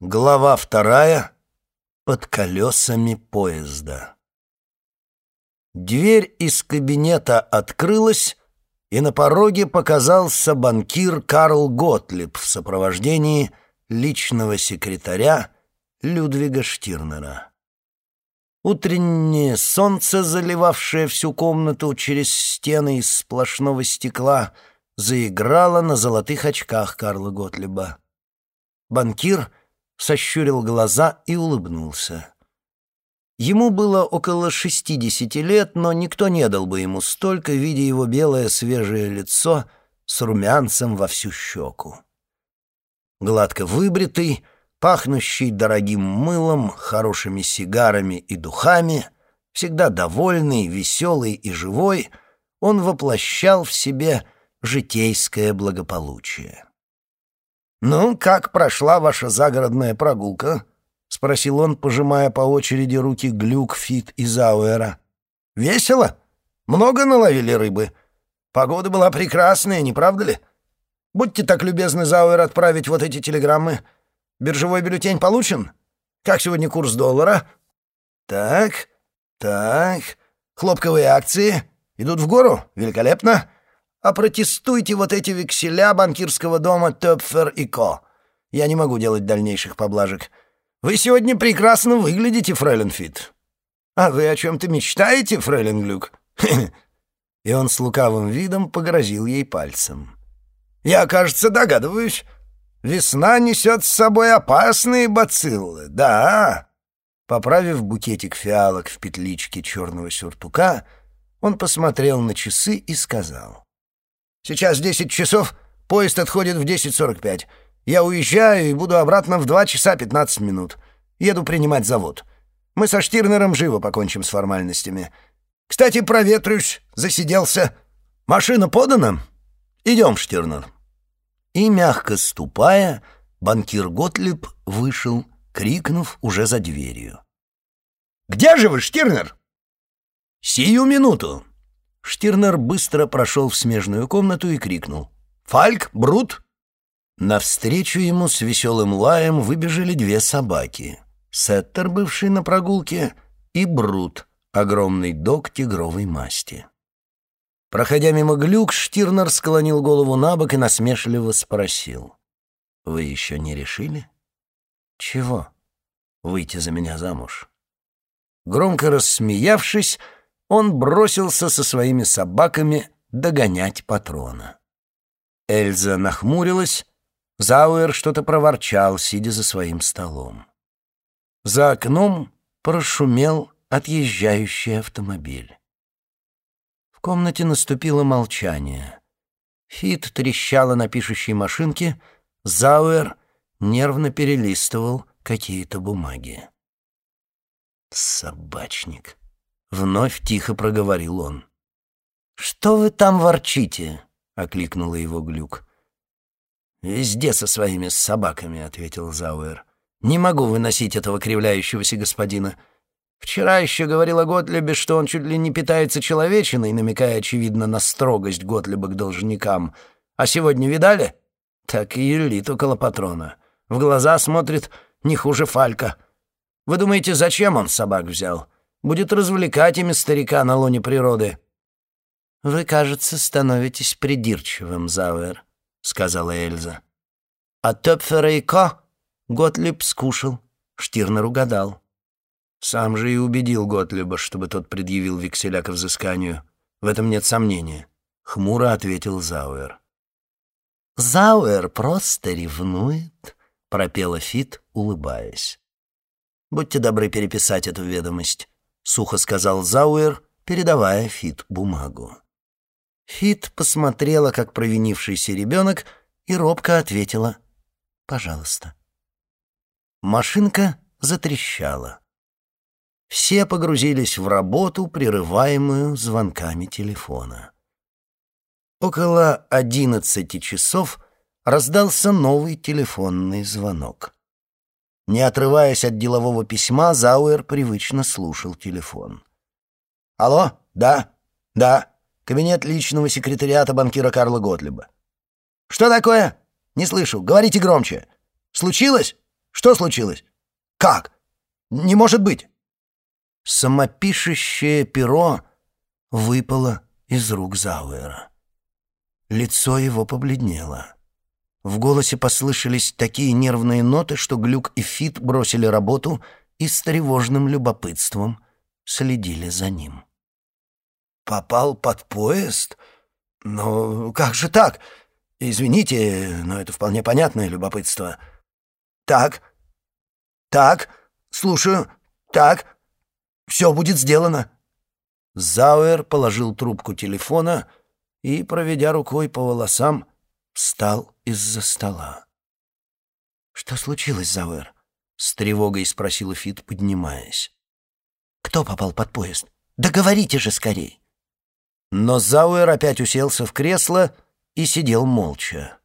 Глава вторая. Под колесами поезда. Дверь из кабинета открылась, и на пороге показался банкир Карл Готлиб в сопровождении личного секретаря Людвига Штирнера. Утреннее солнце, заливавшее всю комнату через стены из сплошного стекла, заиграло на золотых очках Карла Готлиба. Банкир — сощурил глаза и улыбнулся. Ему было около шестидесяти лет, но никто не дал бы ему столько, видя его белое свежее лицо с румянцем во всю щеку. Гладко выбритый, пахнущий дорогим мылом, хорошими сигарами и духами, всегда довольный, веселый и живой, он воплощал в себе житейское благополучие. «Ну, как прошла ваша загородная прогулка?» — спросил он, пожимая по очереди руки Глюк, Фит и Зауэра. «Весело? Много наловили рыбы? Погода была прекрасная, не правда ли? Будьте так любезны, Зауэр, отправить вот эти телеграммы. Биржевой бюллетень получен? Как сегодня курс доллара? Так, так, хлопковые акции идут в гору? Великолепно!» Опротестуйте вот эти векселя банкирского дома Töpfer и Ко. Я не могу делать дальнейших поблажек. Вы сегодня прекрасно выглядите, фрейлин Фит. А вы о чем-то мечтаете, фрейлин Глюк? И он с лукавым видом погрозил ей пальцем. Я, кажется, догадываюсь. Весна несет с собой опасные бациллы, да. Поправив букетик фиалок в петличке черного сюртука, он посмотрел на часы и сказал. Сейчас десять часов, поезд отходит в 10.45. Я уезжаю и буду обратно в два часа пятнадцать минут. Еду принимать завод. Мы со Штирнером живо покончим с формальностями. Кстати, проветрюсь, засиделся. Машина подана? Идем, Штирнер». И, мягко ступая, банкир Готлиб вышел, крикнув уже за дверью. «Где же вы, Штирнер?» «Сию минуту!» Штирнер быстро прошел в смежную комнату и крикнул. «Фальк! Брут!» Навстречу ему с веселым лаем выбежали две собаки. Сеттер, бывший на прогулке, и Брут, огромный дог тигровой масти. Проходя мимо глюк, Штирнер склонил голову на бок и насмешливо спросил. «Вы еще не решили?» «Чего?» «Выйти за меня замуж». Громко рассмеявшись, он бросился со своими собаками догонять патрона. Эльза нахмурилась, Зауэр что-то проворчал, сидя за своим столом. За окном прошумел отъезжающий автомобиль. В комнате наступило молчание. Фит трещала на пишущей машинке, Зауэр нервно перелистывал какие-то бумаги. «Собачник», — вновь тихо проговорил он. «Что вы там ворчите?» — окликнула его Глюк. «Везде со своими собаками», — ответил Зауэр. «Не могу выносить этого кривляющегося господина. Вчера еще говорила Готлебе, что он чуть ли не питается человечиной, намекая, очевидно, на строгость Готлеба к должникам. А сегодня видали? Так и юлит около патрона. В глаза смотрит не хуже Фалька. Вы думаете, зачем он собак взял?» Будет развлекать ими старика на лоне природы». «Вы, кажется, становитесь придирчивым, Зауэр», — сказала Эльза. «А Töpfера и Ко Готлиб скушал, Штирнер угадал». Сам же и убедил Готлиба, чтобы тот предъявил векселя к взысканию. В этом нет сомнения. Хмуро ответил Зауэр. «Зауэр просто ревнует», — пропела Фит, улыбаясь. «Будьте добры переписать эту ведомость сухо сказал Зауэр, передавая Фит бумагу. Фит посмотрела, как провинившийся ребенок, и робко ответила «Пожалуйста». Машинка затрещала. Все погрузились в работу, прерываемую звонками телефона. Около одиннадцати часов раздался новый телефонный звонок. Не отрываясь от делового письма, Зауэр привычно слушал телефон. «Алло? Да? Да. Кабинет личного секретариата банкира Карла Готлиба. Что такое? Не слышу. Говорите громче. Случилось? Что случилось? Как? Не может быть!» Самопишущее перо выпало из рук Зауэра. Лицо его побледнело. В голосе послышались такие нервные ноты, что Глюк и Фит бросили работу и с тревожным любопытством следили за ним. «Попал под поезд? Но как же так? Извините, но это вполне понятное любопытство. Так, так, слушаю, так, все будет сделано». Зауэр положил трубку телефона и, проведя рукой по волосам, встал из-за стола. «Что случилось, Зауэр?» — с тревогой спросила Фит, поднимаясь. «Кто попал под поезд? Да же скорей!» Но Зауэр опять уселся в кресло и сидел молча.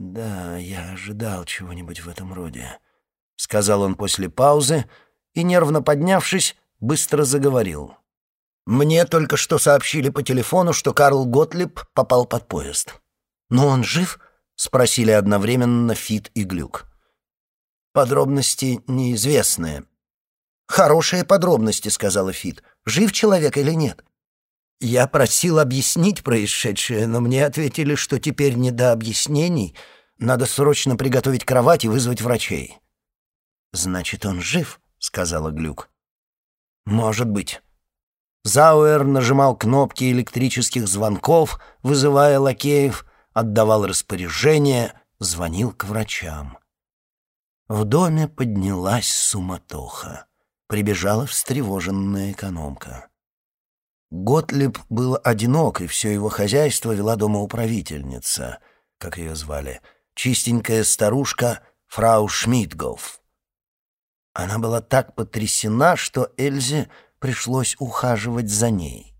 «Да, я ожидал чего-нибудь в этом роде», — сказал он после паузы и, нервно поднявшись, быстро заговорил. «Мне только что сообщили по телефону, что Карл Готлиб попал под поезд. Но он жив?» — спросили одновременно Фит и Глюк. «Подробности неизвестные». «Хорошие подробности», — сказала Фит. «Жив человек или нет?» Я просил объяснить происшедшее, но мне ответили, что теперь не до объяснений. Надо срочно приготовить кровать и вызвать врачей. «Значит, он жив?» — сказала Глюк. «Может быть». Зауэр нажимал кнопки электрических звонков, вызывая лакеев, отдавал распоряжения, звонил к врачам. В доме поднялась суматоха. Прибежала встревоженная экономка. Готлиб был одинок, и все его хозяйство вела домоуправительница, как ее звали, чистенькая старушка фрау Шмидгоф. Она была так потрясена, что Эльзе пришлось ухаживать за ней.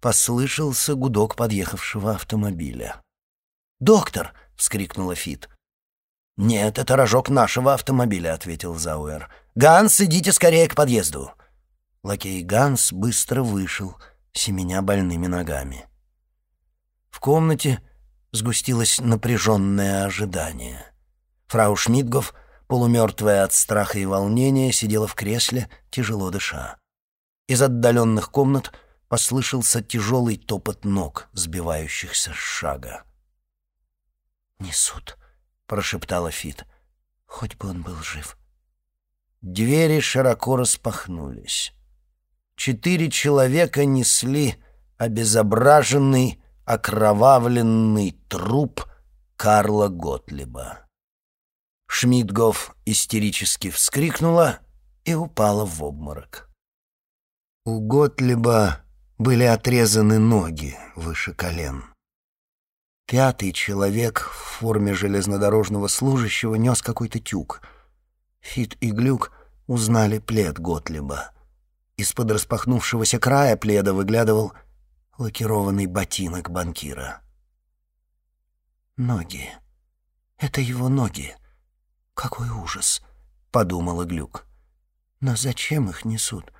Послышался гудок подъехавшего автомобиля. «Доктор!» — вскрикнула Фит. «Нет, это рожок нашего автомобиля», — ответил Зауэр. «Ганс, идите скорее к подъезду». Лакей Ганс быстро вышел, семеня больными ногами. В комнате сгустилось напряженное ожидание. Фрау Шмидгов полумертвая от страха и волнения, сидела в кресле, тяжело дыша. Из отдаленных комнат послышался тяжелый топот ног, сбивающихся с шага. «Несут», — прошептала Фит. «Хоть бы он был жив». Двери широко распахнулись. Четыре человека несли обезображенный, окровавленный труп Карла Готлиба. Шмидгоф истерически вскрикнула и упала в обморок. У Готлиба были отрезаны ноги выше колен. Пятый человек в форме железнодорожного служащего нес какой-то тюк. Фит и Глюк узнали плед Готлиба. Из-под распахнувшегося края пледа выглядывал лакированный ботинок банкира. Ноги. Это его ноги. «Какой ужас!» — подумала Глюк. «Но зачем их несут?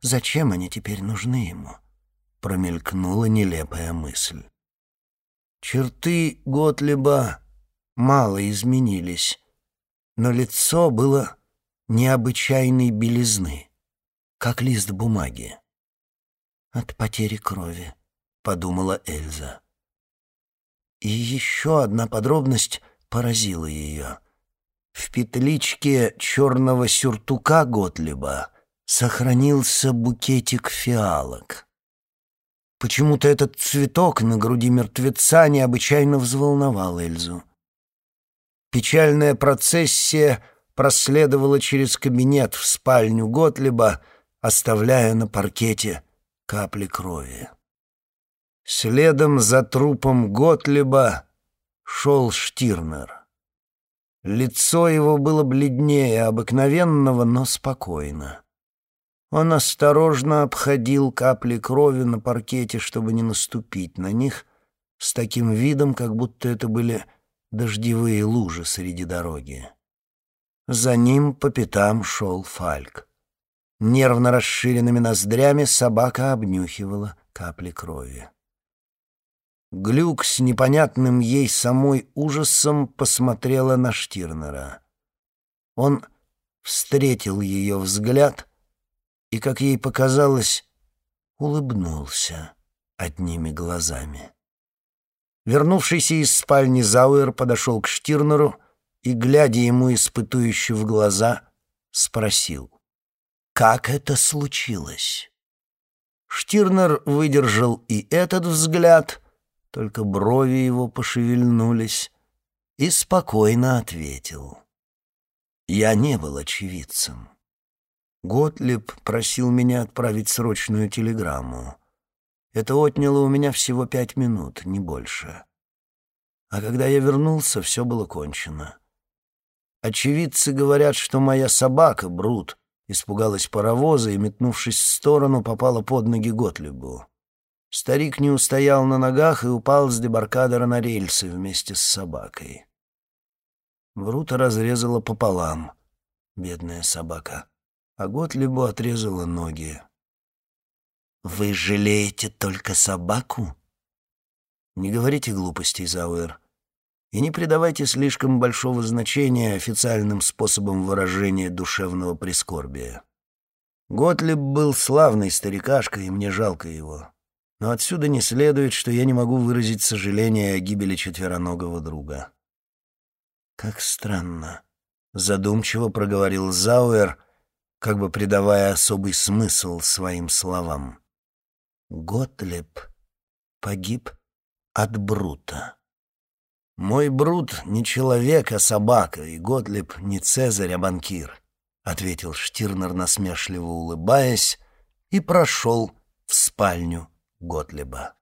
Зачем они теперь нужны ему?» Промелькнула нелепая мысль. Черты Готлиба мало изменились, но лицо было необычайной белизны, как лист бумаги. «От потери крови», — подумала Эльза. И еще одна подробность поразила ее — в петличке черного сюртука Готлиба сохранился букетик фиалок. Почему-то этот цветок на груди мертвеца необычайно взволновал Эльзу. Печальная процессия проследовала через кабинет в спальню Готлиба, оставляя на паркете капли крови. Следом за трупом Готлиба шел Штирнер. Лицо его было бледнее обыкновенного, но спокойно. Он осторожно обходил капли крови на паркете, чтобы не наступить на них, с таким видом, как будто это были дождевые лужи среди дороги. За ним по пятам шел Фальк. Нервно расширенными ноздрями собака обнюхивала капли крови. Глюк с непонятным ей самой ужасом посмотрела на Штирнера. Он встретил ее взгляд и, как ей показалось, улыбнулся одними глазами. Вернувшийся из спальни Зауэр подошел к Штирнеру и, глядя ему испытующе в глаза, спросил, «Как это случилось?» Штирнер выдержал и этот взгляд, только брови его пошевельнулись, и спокойно ответил. «Я не был очевидцем. Готлиб просил меня отправить срочную телеграмму. Это отняло у меня всего пять минут, не больше. А когда я вернулся, все было кончено. Очевидцы говорят, что моя собака, Брут, испугалась паровоза и, метнувшись в сторону, попала под ноги Готлибу. Старик не устоял на ногах и упал с дебаркадера на рельсы вместе с собакой. Брута разрезала пополам, бедная собака, а Готлибу отрезала ноги. «Вы жалеете только собаку?» «Не говорите глупостей, Зауэр, и не придавайте слишком большого значения официальным способам выражения душевного прискорбия. Готлиб был славный старикашка, и мне жалко его. Но отсюда не следует, что я не могу выразить сожаление о гибели четвероногого друга». «Как странно», — задумчиво проговорил Зауэр, как бы придавая особый смысл своим словам. Готлеб погиб от Брута. «Мой Брут не человек, а собака, и Готлеб не Цезарь, а банкир», — ответил Штирнер, насмешливо улыбаясь, и прошел в спальню Готлеба.